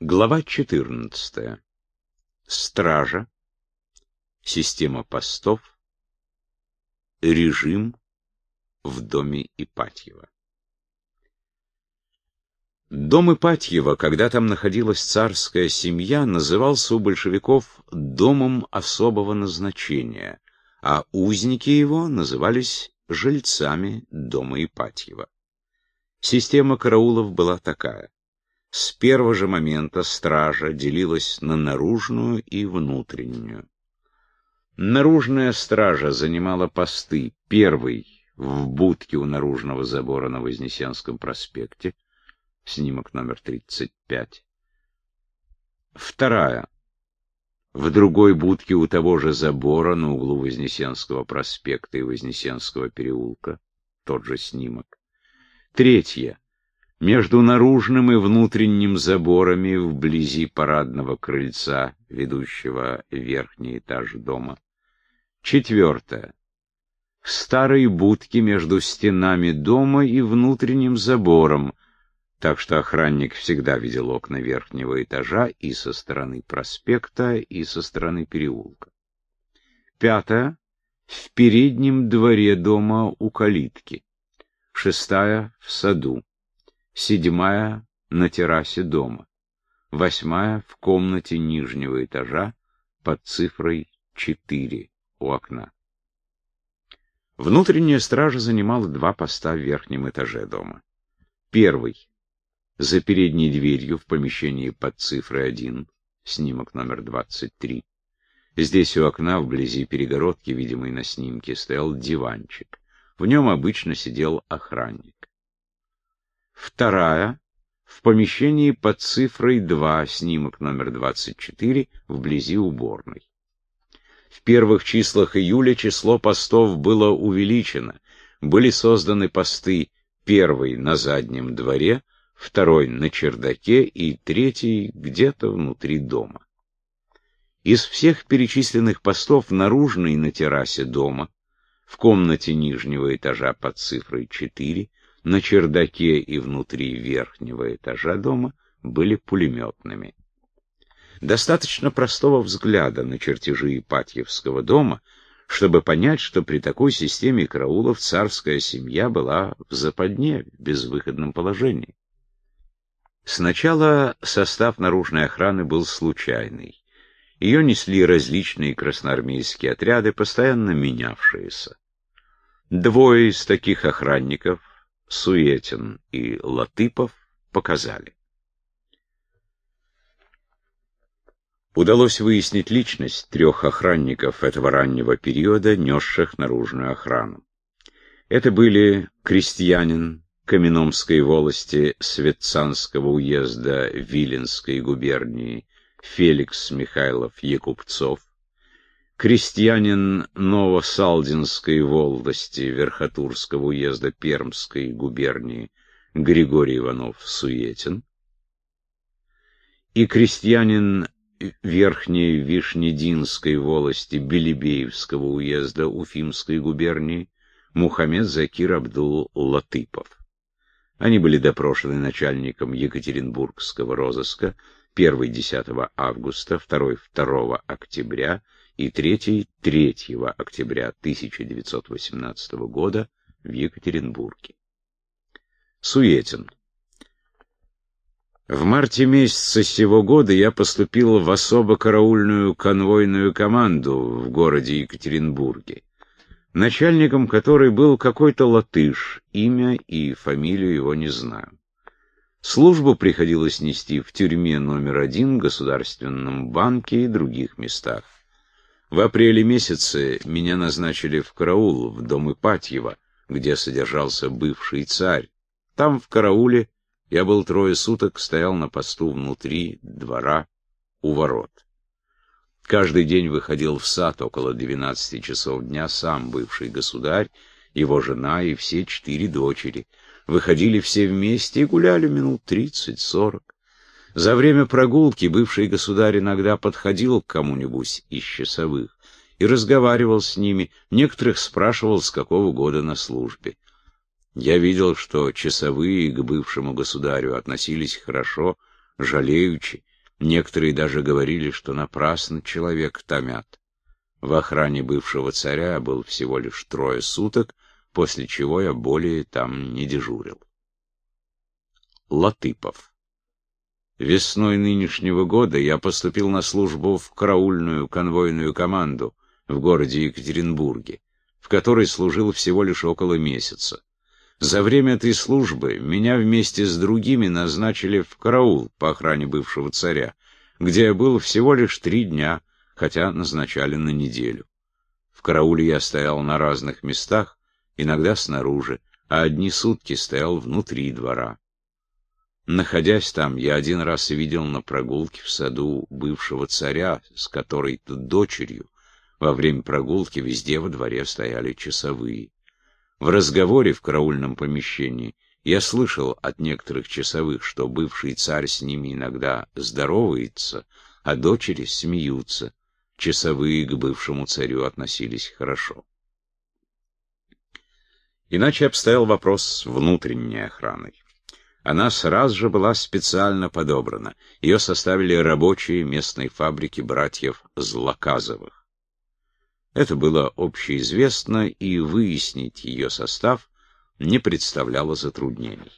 Глава 14. Стража. Система постов. Режим в доме Ипатьева. Дом Ипатьева, когда там находилась царская семья, назывался у большевиков домом особого назначения, а узники его назывались жильцами дома Ипатьева. Система караулов была такая. С первого же момента стража делилась на наружную и внутреннюю. Наружная стража занимала посты. Первый — в будке у наружного забора на Вознесенском проспекте, снимок номер 35. Вторая — в другой будке у того же забора на углу Вознесенского проспекта и Вознесенского переулка, тот же снимок. Третья — между наружным и внутренним заборами вблизи парадного крыльца, ведущего верхний этаж дома. Четвертое. В старой будке между стенами дома и внутренним забором, так что охранник всегда видел окна верхнего этажа и со стороны проспекта, и со стороны переулка. Пятое. В переднем дворе дома у калитки. Шестая — в саду седьмая — на террасе дома, восьмая — в комнате нижнего этажа под цифрой 4 у окна. Внутренняя стража занимала два поста в верхнем этаже дома. Первый — за передней дверью в помещении под цифрой 1, снимок номер 23. Здесь у окна, вблизи перегородки, видимой на снимке, стоял диванчик. В нем обычно сидел охранник. Вторая — в помещении под цифрой 2, снимок номер 24, вблизи уборной. В первых числах июля число постов было увеличено. Были созданы посты первый на заднем дворе, второй на чердаке и третий где-то внутри дома. Из всех перечисленных постов наружный на террасе дома, в комнате нижнего этажа под цифрой 4, на чердаке и внутри верхнего этажа дома были пулеметными. Достаточно простого взгляда на чертежи Ипатьевского дома, чтобы понять, что при такой системе караулов царская семья была в западне, в безвыходном положении. Сначала состав наружной охраны был случайный. Ее несли различные красноармейские отряды, постоянно менявшиеся. Двое из таких охранников, Суетин и Латыпов показали. Удалось выяснить личность трех охранников этого раннего периода, несших наружную охрану. Это были крестьянин Каменомской волости Светцанского уезда Виленской губернии Феликс Михайлов Якубцов, крестьянин Новосалдинской волости Верхотурского уезда Пермской губернии Григорий Иванов-Суетин и крестьянин Верхней Вишнединской волости Белебеевского уезда Уфимской губернии Мухаммед Закир Абдул Латыпов. Они были допрошены начальником Екатеринбургского розыска, первый 10 августа, второй 2 октября и третий 3 октября 1918 года в Екатеринбурге. Суетин. В марте месяца сего года я поступил в особо караульную конвойную команду в городе Екатеринбурге, начальником которой был какой-то латыш, имя и фамилию его не знаю. Службу приходилось нести в тюрьме номер один, Государственном банке и других местах. В апреле месяце меня назначили в караул в дом Ипатьева, где содержался бывший царь. Там, в карауле, я был трое суток, стоял на посту внутри двора у ворот. Каждый день выходил в сад около двенадцати часов дня сам бывший государь, его жена и все четыре дочери. Выходили все вместе и гуляли минут тридцать-сорок. За время прогулки бывший государь иногда подходил к кому-нибудь из часовых и разговаривал с ними, некоторых спрашивал, с какого года на службе. Я видел, что часовые к бывшему государю относились хорошо, жалеючи, некоторые даже говорили, что напрасно человек томят. В охране бывшего царя был всего лишь трое суток, после чего я более там не дежурил. Латыпов Весной нынешнего года я поступил на службу в караульную конвойную команду в городе Екатеринбурге, в которой служил всего лишь около месяца. За время этой службы меня вместе с другими назначили в караул по охране бывшего царя, где я был всего лишь три дня, хотя назначали на неделю. В карауле я стоял на разных местах, иногда снаружи, а одни сутки стоял внутри двора. Находясь там, я один раз видел на прогулке в саду бывшего царя с которой-то дочерью. Во время прогулки везде во дворе стояли часовые. В разговоре в караульном помещении я слышал от некоторых часовых, что бывший царь с ними иногда здоровается, а дочери смеются. Часовые к бывшему царю относились хорошо. Иначе обстоял вопрос с внутренней охраной. Она сразу же была специально подобрана. Ее составили рабочие местной фабрики братьев Злоказовых. Это было общеизвестно, и выяснить ее состав не представляло затруднений.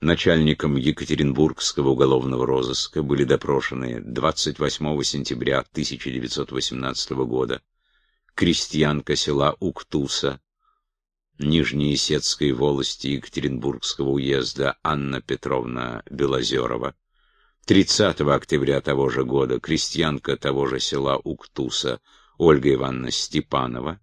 Начальником Екатеринбургского уголовного розыска были допрошены 28 сентября 1918 года крестьянка села Уктуса Нижнеесетской волости Екатеринбургского уезда Анна Петровна Белозерова. 30 октября того же года крестьянка того же села Уктуса Ольга Ивановна Степанова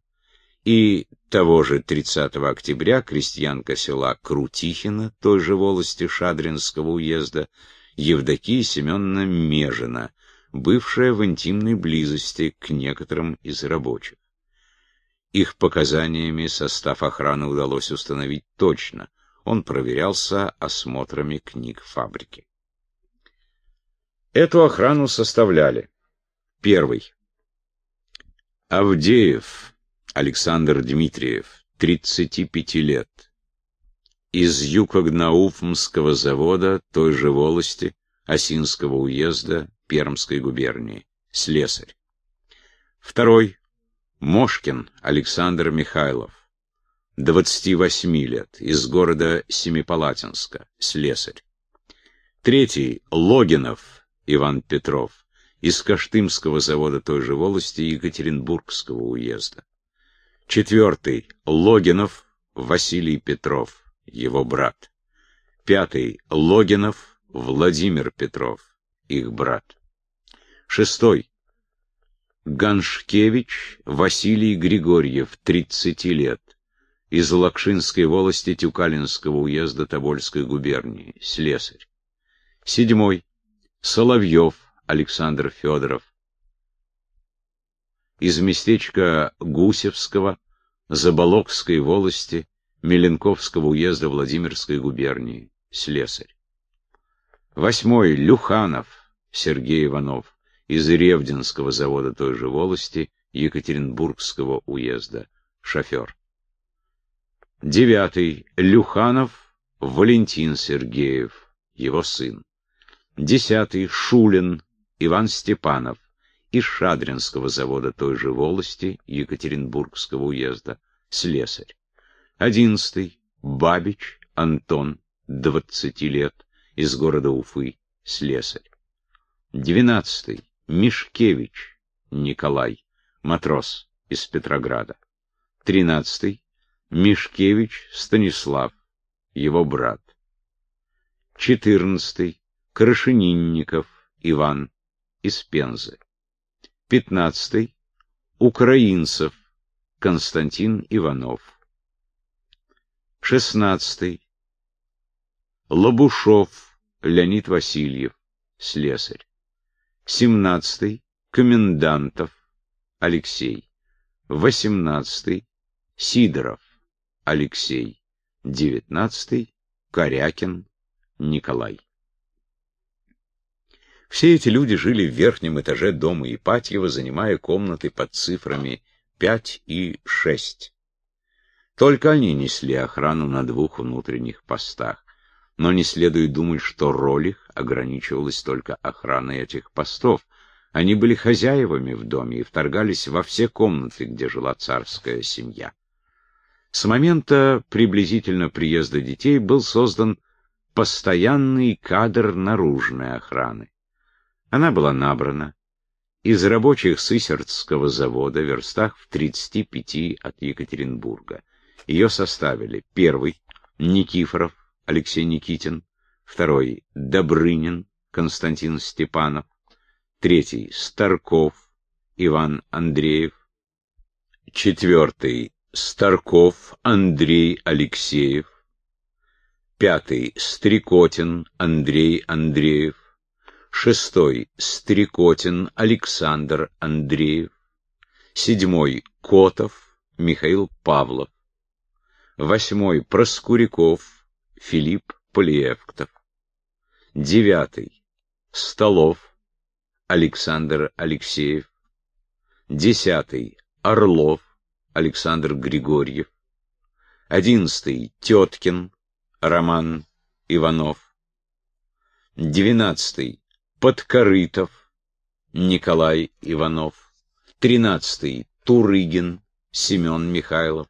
и того же 30 октября крестьянка села Крутихина той же волости Шадринского уезда Евдокия Семеновна Межина, бывшая в интимной близости к некоторым из рабочих. Их показаниями состав охраны удалось установить точно. Он проверялся осмотрами книг фабрики. Эту охрану составляли. Первый. Авдеев Александр Дмитриев, 35 лет. Из Юкогнауфмского завода той же волости Осинского уезда Пермской губернии. Слесарь. Второй. Мошкин Александр Михайлов, 28 лет, из города Семипалатинска, слесарь. Третий — Логинов Иван Петров, из Каштымского завода той же волости Екатеринбургского уезда. Четвертый — Логинов Василий Петров, его брат. Пятый — Логинов Владимир Петров, их брат. Шестой Ганшкевич Василий Григорьев, 30 лет, из Лакшинской волости Тюкалинского уезда Тобольской губернии, слесарь. Седьмой. Соловьев Александр Федоров, из местечка Гусевского, Заболокской волости, Меленковского уезда Владимирской губернии, слесарь. Восьмой. Люханов Сергей Иванов, из Ревдинского завода той же волости Екатеринбургского уезда, шофер. Девятый. Люханов Валентин Сергеев, его сын. Десятый. Шулин Иван Степанов из Шадринского завода той же волости Екатеринбургского уезда, слесарь. Одиннадцатый. Бабич Антон, двадцати лет, из города Уфы, слесарь. Двенадцатый. Мишкевич Николай, матрос из Петрограда. Тринадцатый. Мишкевич Станислав, его брат. Четырнадцатый. Крашенинников Иван из Пензы. Пятнадцатый. Украинцев Константин Иванов. Шестнадцатый. Лобушов Леонид Васильев, слесарь. 17 Комендантов Алексей. 18 Сидоров Алексей. 19 Корякин Николай. Все эти люди жили в верхнем этаже дома Ипатьева, занимая комнаты под цифрами 5 и 6. Только они несли охрану на двух внутренних постах. Но не следует думать, что роль их ограничивалась только охраной этих постов. Они были хозяевами в доме и вторгались во все комнаты, где жила царская семья. С момента приблизительно приезда детей был создан постоянный кадр наружной охраны. Она была набрана из рабочих Сысердского завода в верстах в 35 от Екатеринбурга. Ее составили первый — Никифоров Алексей Никитин, второй — Добрынин Константин Степанов, третий — Старков Иван Андреев, четвертый — Старков Андрей Алексеев, пятый — Стрекотин Андрей Андреев, шестой — Стрекотин Александр Андреев, седьмой — Котов Михаил Павлов, восьмой — Проскуряков Филипп Полиевктов, девятый — Столов. Александр Алексеев, десятый — Орлов Александр Григорьев, одиннадцатый — Теткин Роман Иванов, двенадцатый — Подкорытов Николай Иванов, тринадцатый — Турыгин Семен Михайлов,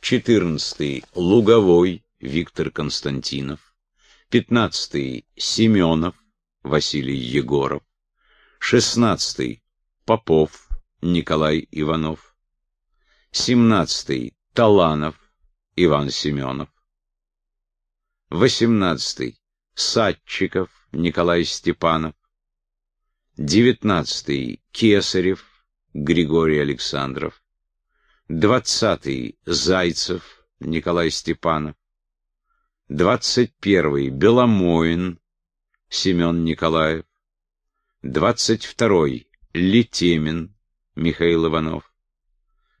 четырнадцатый — Луговой Виктор Константинов, пятнадцатый — Семенов Василий Егоров, шестнадцатый — Попов Николай Иванов, семнадцатый — Таланов Иван Семенов, восемнадцатый — Садчиков Николай Степанов, девятнадцатый — Кесарев Григорий Александров, двадцатый — Зайцев Николай Степанов, двадцать первый — Беломоин. Семен Николаев, двадцать второй — Летемин Михаил Иванов,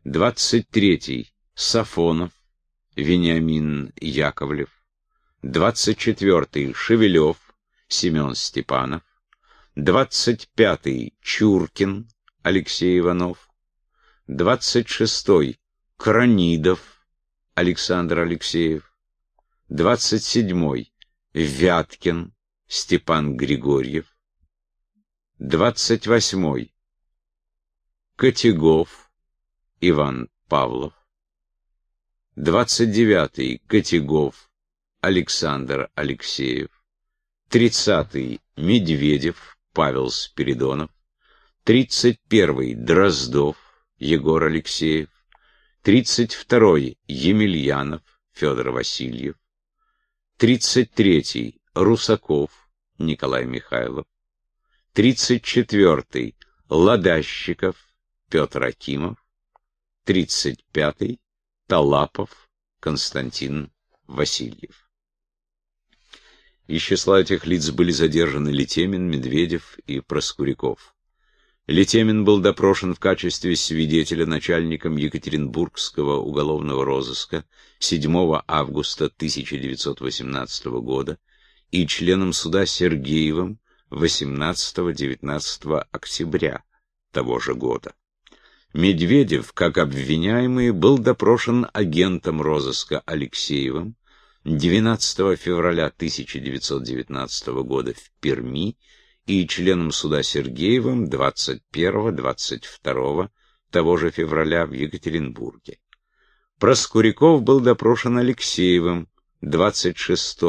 двадцать третий — Сафонов Вениамин Яковлев, двадцать четвертый — Шевелев Семен Степанов, двадцать пятый — Чуркин Алексей Иванов, двадцать шестой — Кранидов Александр Алексеев, двадцать седьмой — Вяткин Степан Григорьев, двадцать восьмой — Котягов Иван Павлов, двадцать девятый — Котягов Александр Алексеев, тридцатый — Медведев Павел Спиридонов, тридцать первый — Дроздов Егор Алексеев, тридцать второй — Емельянов Федор Васильев, тридцать третий — Русаков Николай Михайлов, тридцать четвертый — Ладащиков Петр Акимов, тридцать пятый — Талапов Константин Васильев. Из числа этих лиц были задержаны Летемин, Медведев и Проскуряков. Летемин был допрошен в качестве свидетеля начальником Екатеринбургского уголовного розыска 7 августа 1918 года и членом суда Сергеевым 18-19 октября того же года. Медведев, как обвиняемый, был допрошен агентом розыска Алексеевым 12 февраля 1919 года в Перми и членом суда Сергеевым 21-22 того же февраля в Екатеринбурге. Проскуряков был допрошен Алексеевым 26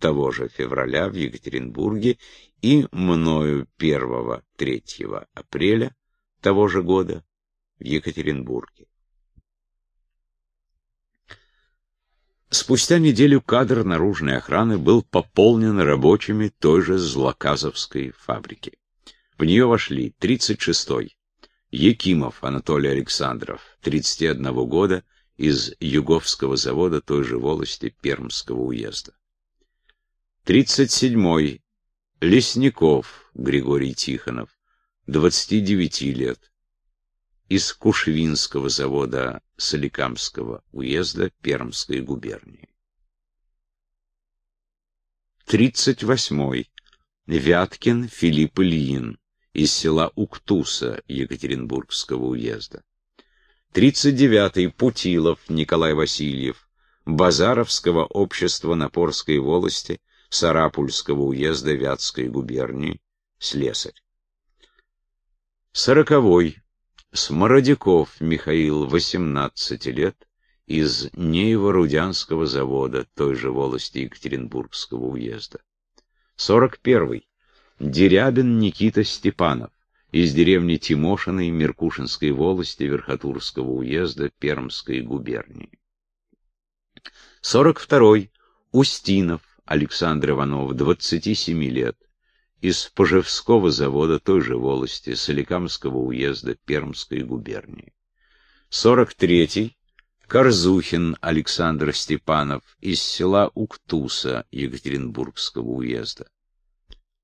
того же февраля в Екатеринбурге и мною 1-3 апреля того же года в Екатеринбурге. Спустя неделю кадр наружной охраны был пополнен рабочими той же Злоказовской фабрики. В нее вошли 36-й Якимов Анатолий Александров, 31 года, из Юговского завода той же волости Пермского уезда. 37-й Лесников Григорий Тихонов, 29 лет, из Кушвинского завода Соликамского уезда Пермской губернии. 38. Вяткин Филипп Ильин из села Уктуса Екатеринбургского уезда. 39. Путилов Николай Васильев, Базаровского общества Напорской волости, Сарапульского уезда Вятской губернии, слесарь. Сороковой. Смородяков Михаил, 18 лет, из Неево-Рудянского завода, той же волости Екатеринбургского уезда. Сорок первый. Дерябин Никита Степанов, из деревни Тимошиной Меркушинской волости Верхотурского уезда Пермской губернии. Сорок второй. Устинов Александр Иванов, 27 лет, из Пожевского завода той же волости Соликамского уезда Пермской губернии. Сорок третий. Корзухин Александр Степанов из села Уктуса Екатеринбургского уезда.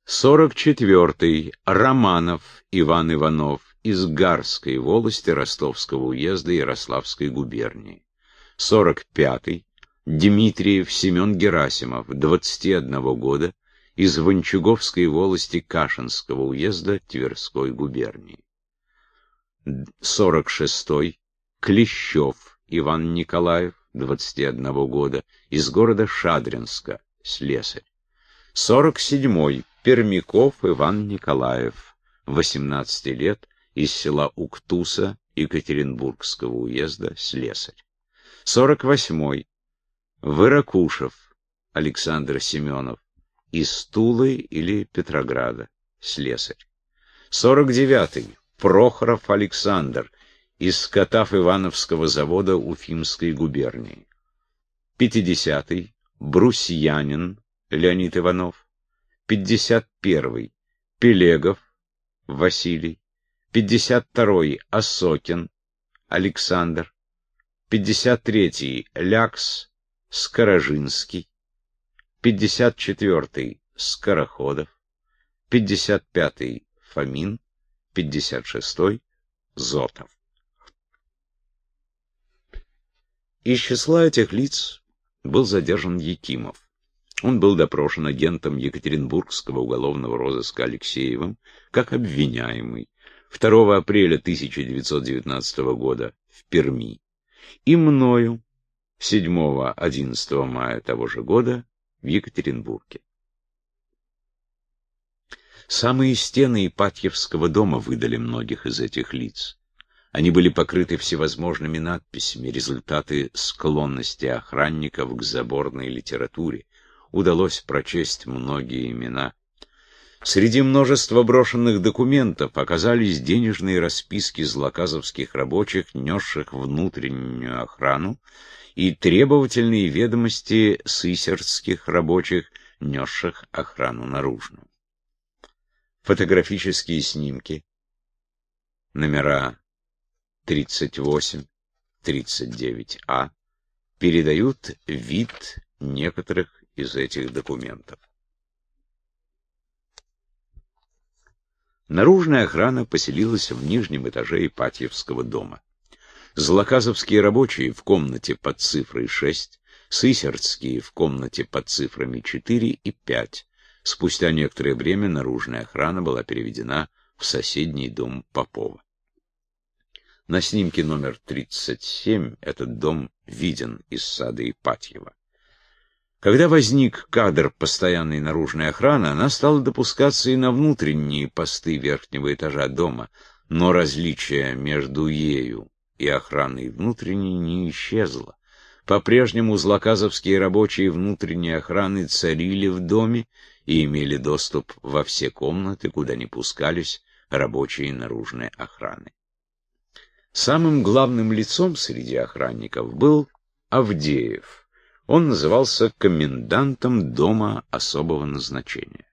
44-й Романов Иван Иванов из Гарской волости Ростовского уезда Ярославской губернии. 45-й Дмитриев Семен Герасимов, 21 года, из Вончуговской волости Кашинского уезда Тверской губернии. 46-й Клещев Иван Николаев, 21 года, из города Шадринска, слесарь. 47-й Пермяков Иван Николаев, 18 лет, из села Уктуса Екатеринбургского уезда, слесарь. 48-й Выракушев Александр Семенов, из Тулы или Петрограда, слесарь. 49-й Прохоров Александр, из Катав Ивановского завода Уфимской губернии. 50-й Брусьянин Леонид Иванов. 51-й Пелегов Василий. 52-й Осокин Александр. 53-й Лякс Скорожинский. 54-й Скороходов. 55-й Фомин. 56-й Зотов. Из числа этих лиц был задержан Якимов. Он был допрошен агентом Екатеринбургского уголовного розыска Алексеевым как обвиняемый 2 апреля 1919 года в Перми и мною 7-11 мая того же года в Екатеринбурге. Самые стены Ипатьевского дома выдали многих из этих лиц. Они были покрыты всевозможными надписями, результаты склонности охранников к заборной литературе. Удалось прочесть многие имена. Среди множества брошенных документов оказались денежные расписки злоказовских рабочих, несших внутреннюю охрану, и требовательные ведомости сысердских рабочих, несших охрану наружную. Фотографические снимки, номера 38, 39а передают вид некоторых из этих документов. Наружная охрана поселилась в нижнем этаже Ипатьевского дома. Злоказовские рабочие в комнате под цифрой 6, сысердские в комнате под цифрами 4 и 5. Спустя некоторое время наружная охрана была переведена в соседний дом Попова. На снимке номер 37 этот дом виден из сада Ипатьева. Когда возник кадр постоянной наружной охраны, она стала допускаться и на внутренние посты верхнего этажа дома, но различие между ею и охраной внутренней не исчезло. По-прежнему злоказовские рабочие внутренней охраны царили в доме и имели доступ во все комнаты, куда не пускались рабочие наружной охраны. Самым главным лицом среди охранников был Авдеев. Он назывался комендантом дома особого назначения.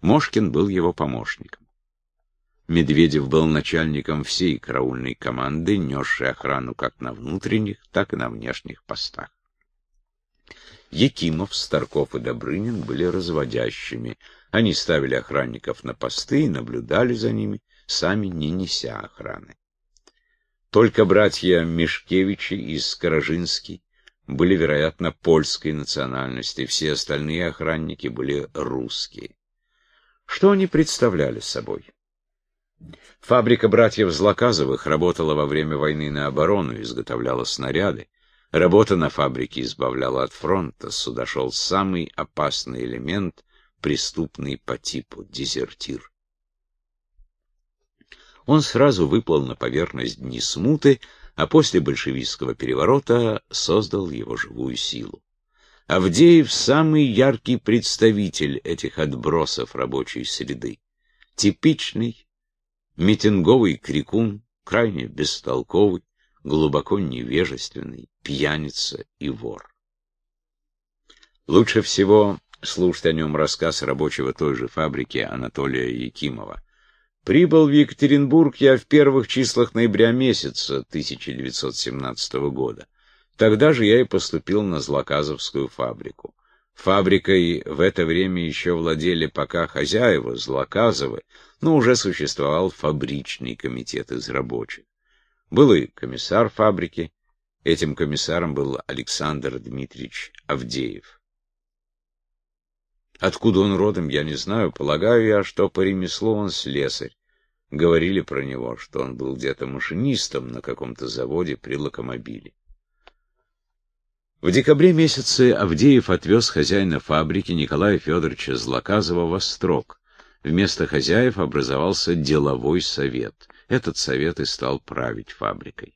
Мошкин был его помощником. Медведев был начальником всей караульной команды, несшей охрану как на внутренних, так и на внешних постах. Якимов, Старков и Добрынин были разводящими. Они ставили охранников на посты и наблюдали за ними, сами не неся охраны. Только братья Мишкевичи и Скорожинский были, вероятно, польской национальности, все остальные охранники были русские. Что они представляли собой? Фабрика братьев Злоказовых работала во время войны на оборону, изготовляла снаряды. Работа на фабрике избавляла от фронта, сюда шел самый опасный элемент, преступный по типу, дезертир. Он сразу выплыл на поверхность дни смуты, а после большевистского переворота создал его живую силу. Авдеев — самый яркий представитель этих отбросов рабочей среды. Типичный, митинговый крикун, крайне бестолковый, глубоко невежественный, пьяница и вор. Лучше всего слушать о нем рассказ рабочего той же фабрики Анатолия Якимова. Прибыл в Екатеринбург я в первых числах ноября месяца 1917 года. Тогда же я и поступил на Злоказовскую фабрику. Фабрикой в это время еще владели пока хозяева, Злоказовы, но уже существовал фабричный комитет из рабочих. Был и комиссар фабрики. Этим комиссаром был Александр Дмитриевич Авдеев. Откуда он родом, я не знаю. Полагаю я, что по ремеслу он слесарь. Говорили про него, что он был где-то машинистом на каком-то заводе при локомобиле. В декабре месяце Авдеев отвез хозяина фабрики Николая Федоровича Злоказова в Острог. Вместо хозяев образовался деловой совет. Этот совет и стал править фабрикой.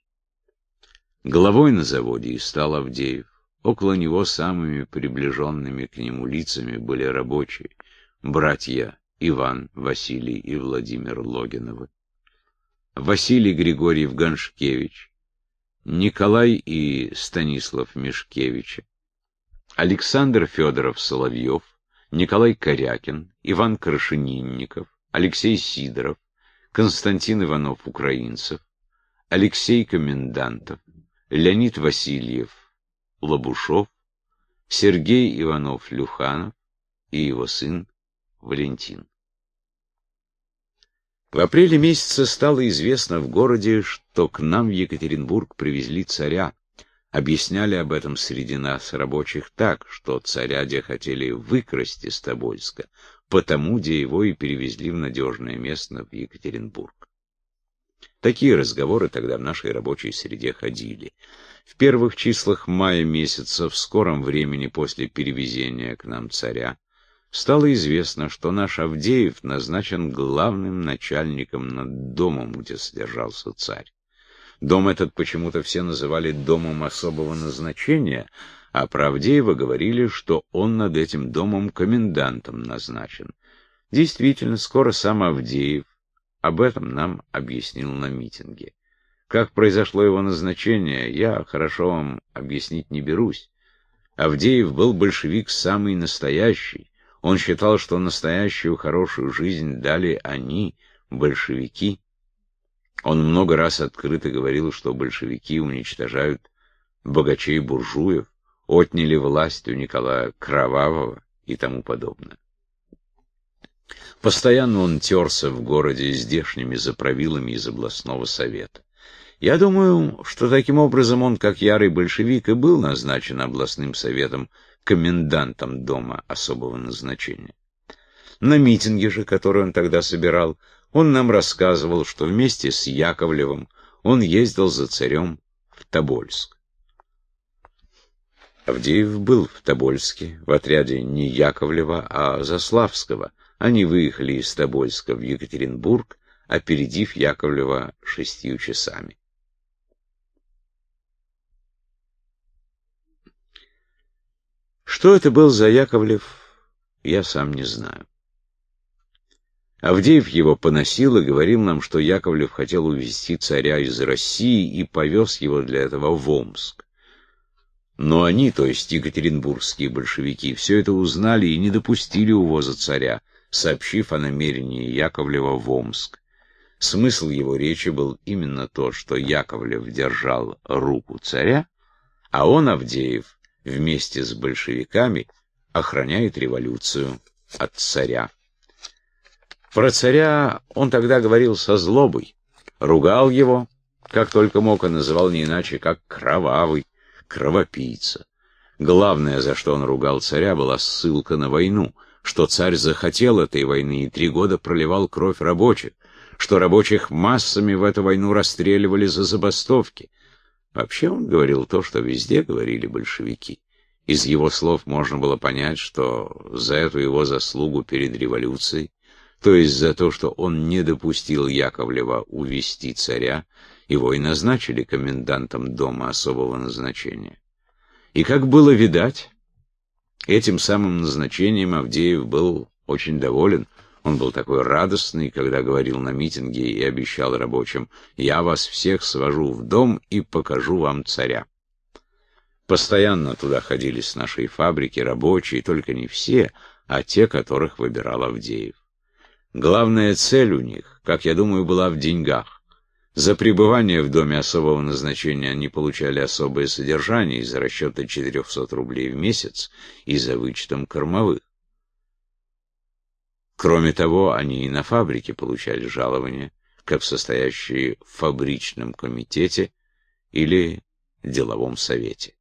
Главой на заводе и стал Авдеев. Около него самыми приближенными к нему лицами были рабочие, братья Иван, Василий и Владимир Логиновы, Василий Григорьев Ганшкевич, Николай и Станислав Мишкевича, Александр Федоров Соловьев, Николай Корякин, Иван Крашенинников, Алексей Сидоров, Константин Иванов-Украинцев, Алексей Комендантов, Леонид Васильев, Лабушов, Сергей Иванов-Люханов и его сын Валентин. В апреле месяце стало известно в городе, что к нам в Екатеринбург привезли царя. Объясняли об этом среди нас рабочих так, что царя де хотели выкрасть из Тобольска, потому где его и перевезли в надежное место в Екатеринбург. Такие разговоры тогда в нашей рабочей среде ходили. В первых числах мая месяца, в скором времени после перевезения к нам царя, стало известно, что наш Авдеев назначен главным начальником над домом, где содержался царь. Дом этот почему-то все называли домом особого назначения, а про Авдеева говорили, что он над этим домом комендантом назначен. Действительно, скоро сам Авдеев об этом нам объяснил на митинге. Как произошло его назначение, я хорошо вам объяснить не берусь. Авдеев был большевик самый настоящий. Он считал, что настоящую хорошую жизнь дали они, большевики. Он много раз открыто говорил, что большевики уничтожают богачей-буржуев, отняли власть у Николая Кровавого и тому подобное. Постоянно он терся в городе здешними заправилами из областного совета. Я думаю, что таким образом он, как ярый большевик, и был назначен областным советом комендантом дома особого назначения. На митинге же, который он тогда собирал, он нам рассказывал, что вместе с Яковлевым он ездил за царем в Тобольск. Авдеев был в Тобольске, в отряде не Яковлева, а Заславского. Они выехали из Тобольска в Екатеринбург, опередив Яковлева шестью часами. Что это был за Яковлев, я сам не знаю. Авдеев его поносил и говорил нам, что Яковлев хотел увезти царя из России и повез его для этого в Омск. Но они, то есть екатеринбургские большевики, все это узнали и не допустили увоза царя, сообщив о намерении Яковлева в Омск. Смысл его речи был именно то, что Яковлев держал руку царя, а он, Авдеев, вместе с большевиками охраняет революцию от царя. Про царя он тогда говорил со злобой, ругал его, как только мог, и называл не иначе, как кровавый кровопийца. Главное, за что он ругал царя, была ссылка на войну, что царь захотел этой войны и три года проливал кровь рабочих, что рабочих массами в эту войну расстреливали за забастовки. Вообще он говорил то, что везде говорили большевики. Из его слов можно было понять, что за эту его заслугу перед революцией, то есть за то, что он не допустил Яковлева увести царя, его и назначили комендантом дома особого назначения. И как было видать, этим самым назначением Авдеев был очень доволен. Он был такой радостный, когда говорил на митинге и обещал рабочим, «Я вас всех свожу в дом и покажу вам царя». Постоянно туда ходили с нашей фабрики рабочие, только не все, а те, которых выбирал Авдеев. Главная цель у них, как я думаю, была в деньгах. За пребывание в доме особого назначения они получали особое содержание из-за расчета 400 рублей в месяц и за вычетом кормовых. Кроме того, они и на фабрике получали жалования, как состоящие в фабричном комитете или деловом совете.